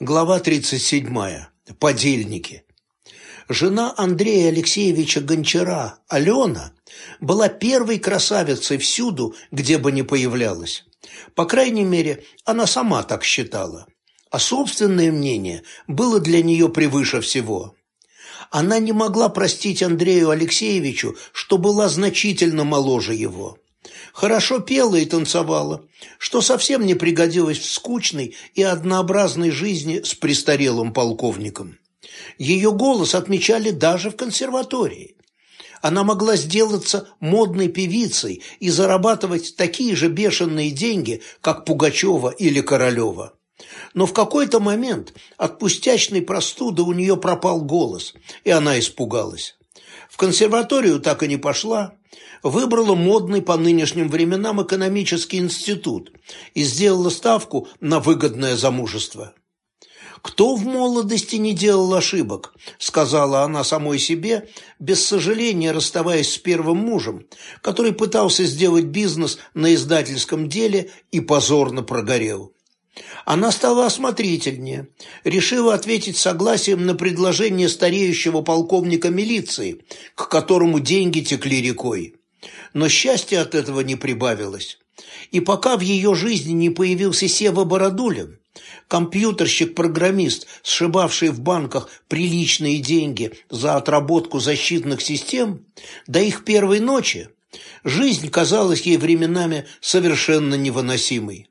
Глава 37. Подельники. Жена Андрея Алексеевича Гончара, Алена, была первой красавицей всюду, где бы ни появлялась. По крайней мере, она сама так считала. А собственное мнение было для нее превыше всего. Она не могла простить Андрею Алексеевичу, что была значительно моложе его хорошо пела и танцевала, что совсем не пригодилось в скучной и однообразной жизни с престарелым полковником. Ее голос отмечали даже в консерватории. Она могла сделаться модной певицей и зарабатывать такие же бешеные деньги, как Пугачева или Королева. Но в какой-то момент от пустячной простуды у нее пропал голос, и она испугалась. В консерваторию так и не пошла, выбрала модный по нынешним временам экономический институт и сделала ставку на выгодное замужество. «Кто в молодости не делал ошибок?» – сказала она самой себе, без сожаления расставаясь с первым мужем, который пытался сделать бизнес на издательском деле и позорно прогорел. Она стала осмотрительнее, решила ответить согласием на предложение стареющего полковника милиции, к которому деньги текли рекой но счастья от этого не прибавилось. И пока в ее жизни не появился Сева Бородулин, компьютерщик-программист, сшибавший в банках приличные деньги за отработку защитных систем, до их первой ночи, жизнь казалась ей временами совершенно невыносимой.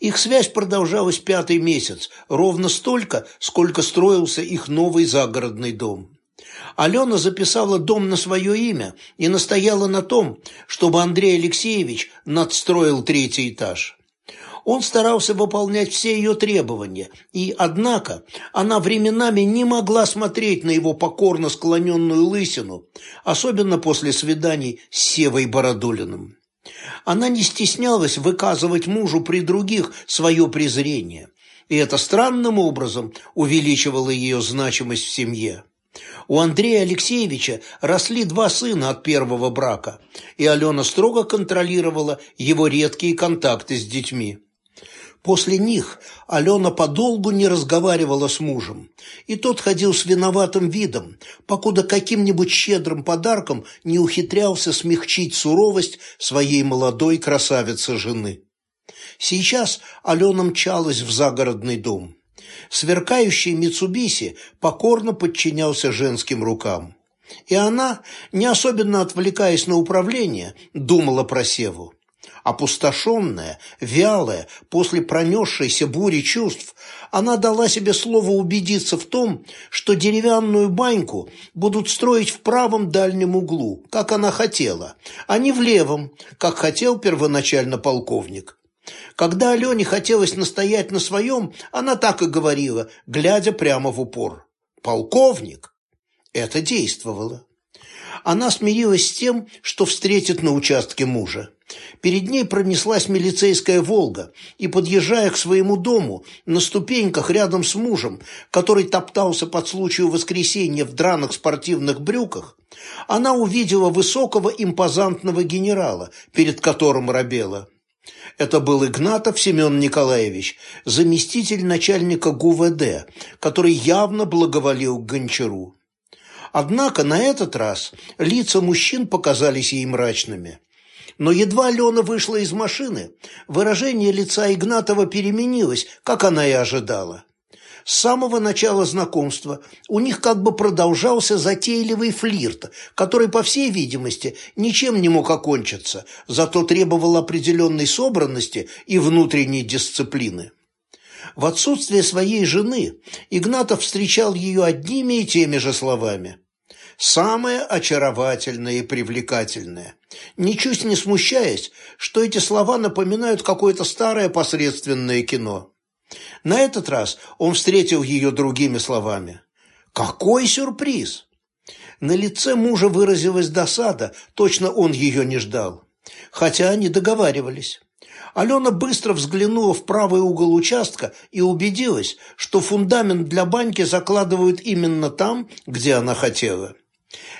Их связь продолжалась пятый месяц, ровно столько, сколько строился их новый загородный дом. Алена записала дом на свое имя и настояла на том, чтобы Андрей Алексеевич надстроил третий этаж. Он старался выполнять все ее требования, и, однако, она временами не могла смотреть на его покорно склоненную лысину, особенно после свиданий с Севой Бородулиным. Она не стеснялась выказывать мужу при других свое презрение, и это странным образом увеличивало ее значимость в семье. У Андрея Алексеевича росли два сына от первого брака, и Алена строго контролировала его редкие контакты с детьми. После них Алена подолгу не разговаривала с мужем, и тот ходил с виноватым видом, покуда каким-нибудь щедрым подарком не ухитрялся смягчить суровость своей молодой красавицы-жены. Сейчас Алена мчалась в загородный дом. Сверкающий Митсубиси покорно подчинялся женским рукам. И она, не особенно отвлекаясь на управление, думала про Севу. Опустошенная, вялая, после пронесшейся бури чувств, она дала себе слово убедиться в том, что деревянную баньку будут строить в правом дальнем углу, как она хотела, а не в левом, как хотел первоначально полковник. Когда Алене хотелось настоять на своем, она так и говорила, глядя прямо в упор. «Полковник!» Это действовало. Она смирилась с тем, что встретит на участке мужа. Перед ней пронеслась милицейская «Волга», и, подъезжая к своему дому, на ступеньках рядом с мужем, который топтался под случаю воскресенья в драных спортивных брюках, она увидела высокого импозантного генерала, перед которым робела. Это был Игнатов Семен Николаевич, заместитель начальника ГУВД, который явно благоволил Гончару. Однако на этот раз лица мужчин показались ей мрачными. Но едва Алена вышла из машины, выражение лица Игнатова переменилось, как она и ожидала. С самого начала знакомства у них как бы продолжался затейливый флирт, который, по всей видимости, ничем не мог окончиться, зато требовал определенной собранности и внутренней дисциплины. В отсутствие своей жены Игнатов встречал ее одними и теми же словами. «Самое очаровательное и привлекательное», ничуть не смущаясь, что эти слова напоминают какое-то старое посредственное кино. На этот раз он встретил ее другими словами. «Какой сюрприз!» На лице мужа выразилась досада, точно он ее не ждал. Хотя они договаривались. Алена быстро взглянула в правый угол участка и убедилась, что фундамент для баньки закладывают именно там, где она хотела.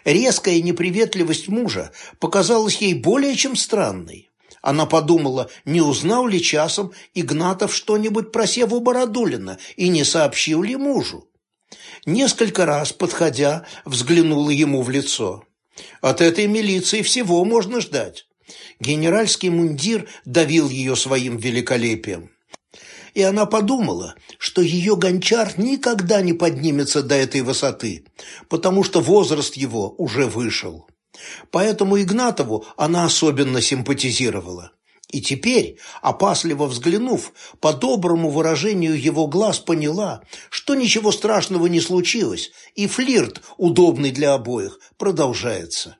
Резкая неприветливость мужа показалась ей более чем странной. Она подумала, не узнал ли часом Игнатов что-нибудь про Севу Бородулина и не сообщил ли мужу. Несколько раз, подходя, взглянула ему в лицо. От этой милиции всего можно ждать. Генеральский мундир давил ее своим великолепием. И она подумала, что ее гончар никогда не поднимется до этой высоты, потому что возраст его уже вышел. Поэтому Игнатову она особенно симпатизировала. И теперь, опасливо взглянув, по доброму выражению его глаз поняла, что ничего страшного не случилось, и флирт, удобный для обоих, продолжается.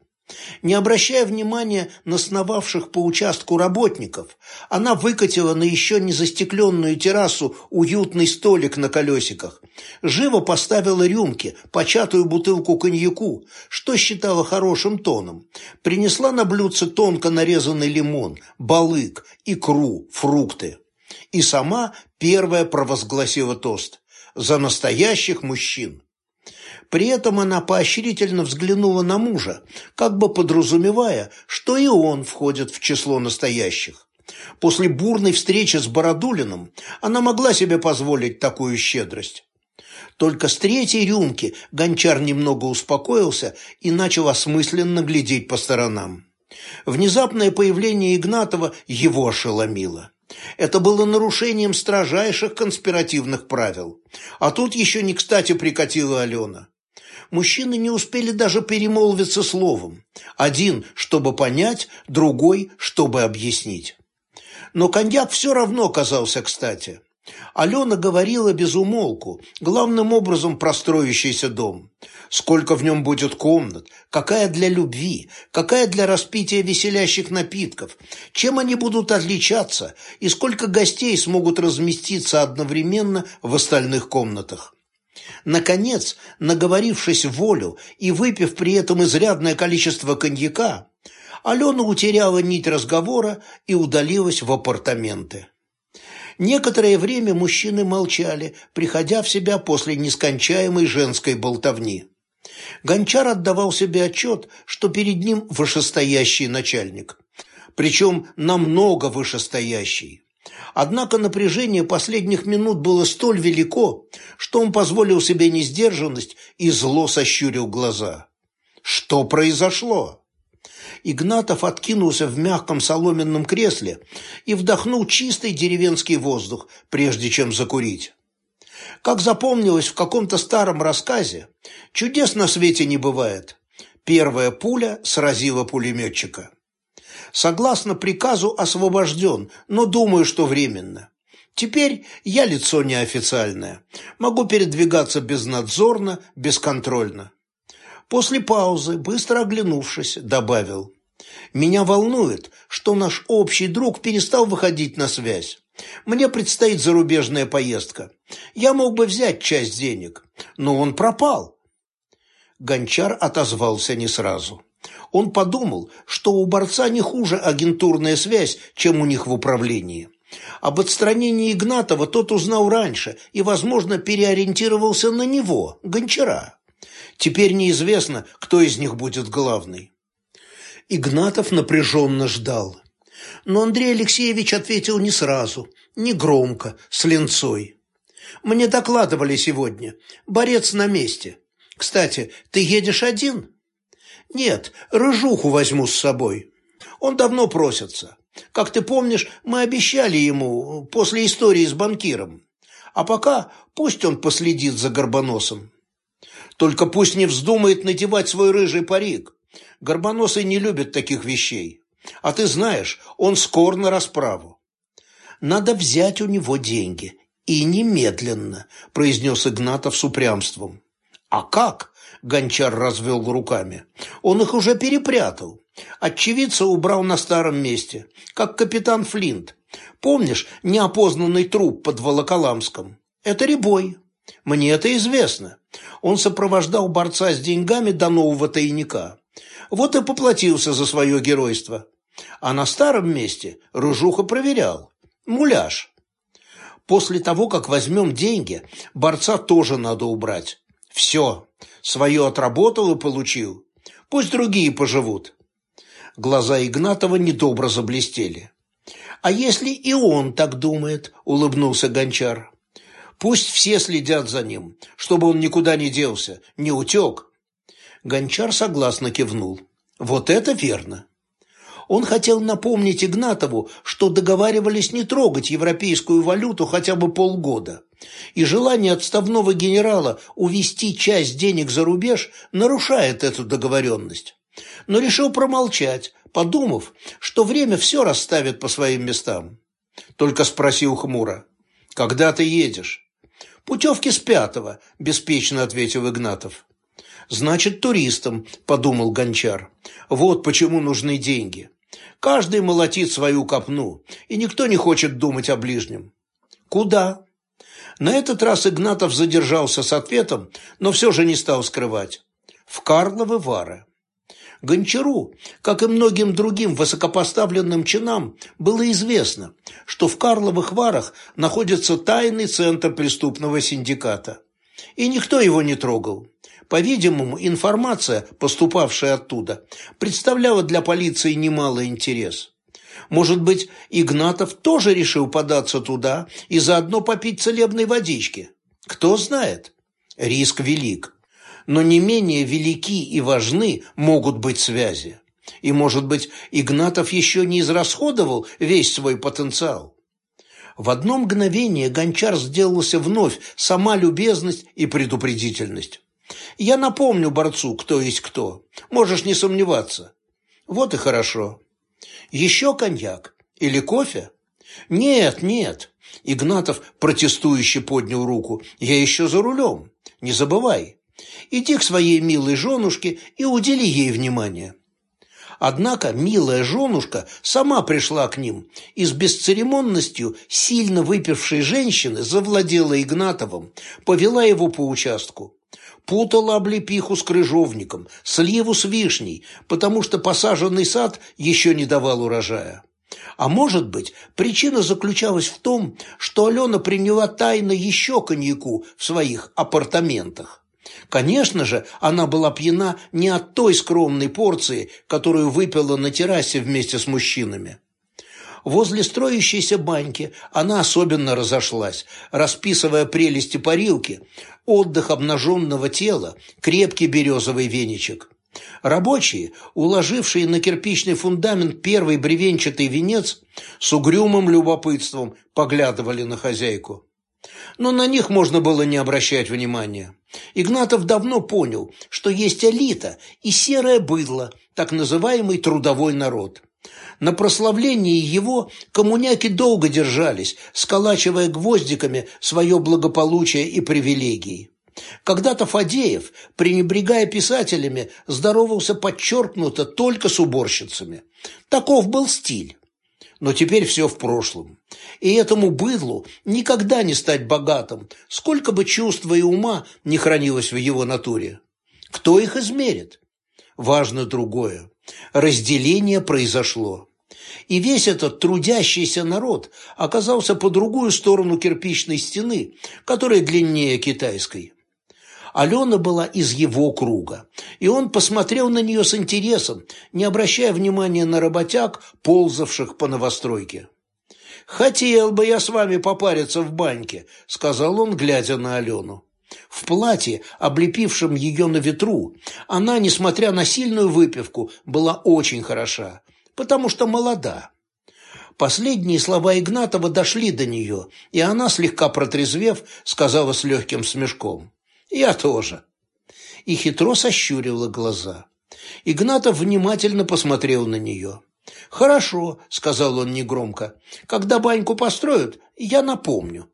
Не обращая внимания на сновавших по участку работников, она выкатила на еще не застекленную террасу уютный столик на колесиках, живо поставила рюмки, початую бутылку коньяку, что считала хорошим тоном, принесла на блюдце тонко нарезанный лимон, балык, икру, фрукты. И сама первая провозгласила тост «За настоящих мужчин». При этом она поощрительно взглянула на мужа, как бы подразумевая, что и он входит в число настоящих. После бурной встречи с Бородулиным она могла себе позволить такую щедрость. Только с третьей рюмки гончар немного успокоился и начал осмысленно глядеть по сторонам. Внезапное появление Игнатова его ошеломило. Это было нарушением строжайших конспиративных правил. А тут еще не кстати прикатила Алена. Мужчины не успели даже перемолвиться словом. Один, чтобы понять, другой, чтобы объяснить. Но коньяк все равно казался кстати. Алена говорила без умолку, главным образом про строящийся дом. Сколько в нем будет комнат, какая для любви, какая для распития веселящих напитков, чем они будут отличаться и сколько гостей смогут разместиться одновременно в остальных комнатах. Наконец, наговорившись волю и выпив при этом изрядное количество коньяка, Алена утеряла нить разговора и удалилась в апартаменты. Некоторое время мужчины молчали, приходя в себя после нескончаемой женской болтовни. Гончар отдавал себе отчет, что перед ним вышестоящий начальник. Причем намного вышестоящий. Однако напряжение последних минут было столь велико, что он позволил себе несдержанность и зло сощурил глаза. Что произошло? Игнатов откинулся в мягком соломенном кресле и вдохнул чистый деревенский воздух, прежде чем закурить. Как запомнилось в каком-то старом рассказе, чудес на свете не бывает. Первая пуля сразила пулеметчика. Согласно приказу освобожден, но думаю, что временно. Теперь я лицо неофициальное. Могу передвигаться безнадзорно, бесконтрольно. После паузы, быстро оглянувшись, добавил. «Меня волнует, что наш общий друг перестал выходить на связь. Мне предстоит зарубежная поездка. Я мог бы взять часть денег, но он пропал». Гончар отозвался не сразу. Он подумал, что у борца не хуже агентурная связь, чем у них в управлении. Об отстранении Игнатова тот узнал раньше и, возможно, переориентировался на него, Гончара. Теперь неизвестно, кто из них будет главный. Игнатов напряженно ждал. Но Андрей Алексеевич ответил не сразу, не громко, с ленцой. «Мне докладывали сегодня. Борец на месте. Кстати, ты едешь один?» «Нет, Рыжуху возьму с собой. Он давно просится. Как ты помнишь, мы обещали ему после истории с банкиром. А пока пусть он последит за Горбоносом. Только пусть не вздумает надевать свой рыжий парик. Горбоносый не любит таких вещей. А ты знаешь, он скор на расправу. Надо взять у него деньги. И немедленно, произнес Игнатов с упрямством. А как? Гончар развел руками. Он их уже перепрятал. Очевидца убрал на старом месте, как капитан Флинт. Помнишь неопознанный труп под Волоколамском? Это Рябой. Мне это известно. Он сопровождал борца с деньгами до нового тайника. Вот и поплатился за свое геройство. А на старом месте Ружуха проверял. Муляж. После того, как возьмем деньги, борца тоже надо убрать. Все, свое отработал и получил. Пусть другие поживут. Глаза Игнатова недобро заблестели. «А если и он так думает?» – улыбнулся Гончар. «Пусть все следят за ним, чтобы он никуда не делся, не утек». Гончар согласно кивнул. «Вот это верно!» Он хотел напомнить Игнатову, что договаривались не трогать европейскую валюту хотя бы полгода. И желание отставного генерала увести часть денег за рубеж нарушает эту договоренность. Но решил промолчать, подумав, что время все расставит по своим местам. Только спросил хмуро, «Когда ты едешь?» «Путевки с пятого», – беспечно ответил Игнатов. «Значит, туристам», – подумал Гончар. «Вот почему нужны деньги. Каждый молотит свою копну, и никто не хочет думать о ближнем. Куда? На этот раз Игнатов задержался с ответом, но все же не стал скрывать. В Карловы Вары. Гончару, как и многим другим высокопоставленным чинам, было известно, что в Карловых Варах находится тайный центр преступного синдиката. И никто его не трогал. По-видимому, информация, поступавшая оттуда, представляла для полиции немалый интерес. Может быть, Игнатов тоже решил податься туда и заодно попить целебной водички? Кто знает? Риск велик. Но не менее велики и важны могут быть связи. И, может быть, Игнатов еще не израсходовал весь свой потенциал. В одно мгновение Гончар сделался вновь сама любезность и предупредительность. Я напомню борцу, кто есть кто. Можешь не сомневаться. Вот и хорошо. Еще коньяк? Или кофе? Нет, нет. Игнатов протестующе поднял руку. Я еще за рулем. Не забывай. Иди к своей милой женушке и удели ей внимание. Однако милая женушка сама пришла к ним и с бесцеремонностью сильно выпившей женщины завладела Игнатовым, повела его по участку путала облепиху с крыжовником, сливу с вишней, потому что посаженный сад еще не давал урожая. А может быть, причина заключалась в том, что Алена приняла тайно еще коньяку в своих апартаментах. Конечно же, она была пьяна не от той скромной порции, которую выпила на террасе вместе с мужчинами. Возле строящейся баньки она особенно разошлась, расписывая прелести парилки, отдых обнаженного тела, крепкий березовый веничек. Рабочие, уложившие на кирпичный фундамент первый бревенчатый венец, с угрюмым любопытством поглядывали на хозяйку. Но на них можно было не обращать внимания. Игнатов давно понял, что есть элита и серое быдло, так называемый трудовой народ. На прославлении его коммуняки долго держались, сколачивая гвоздиками свое благополучие и привилегии. Когда-то Фадеев, пренебрегая писателями, здоровался подчеркнуто только с уборщицами. Таков был стиль. Но теперь все в прошлом. И этому быдлу никогда не стать богатым, сколько бы чувства и ума не хранилось в его натуре. Кто их измерит? Важно другое. Разделение произошло. И весь этот трудящийся народ оказался по другую сторону кирпичной стены, которая длиннее китайской. Алена была из его круга, и он посмотрел на нее с интересом, не обращая внимания на работяг, ползавших по новостройке. «Хотел бы я с вами попариться в баньке», — сказал он, глядя на Алену. В платье, облепившем ее на ветру, она, несмотря на сильную выпивку, была очень хороша, потому что молода. Последние слова Игнатова дошли до нее, и она, слегка протрезвев, сказала с легким смешком. «Я тоже». И хитро сощурила глаза. Игнатов внимательно посмотрел на нее. «Хорошо», — сказал он негромко. «Когда баньку построят, я напомню».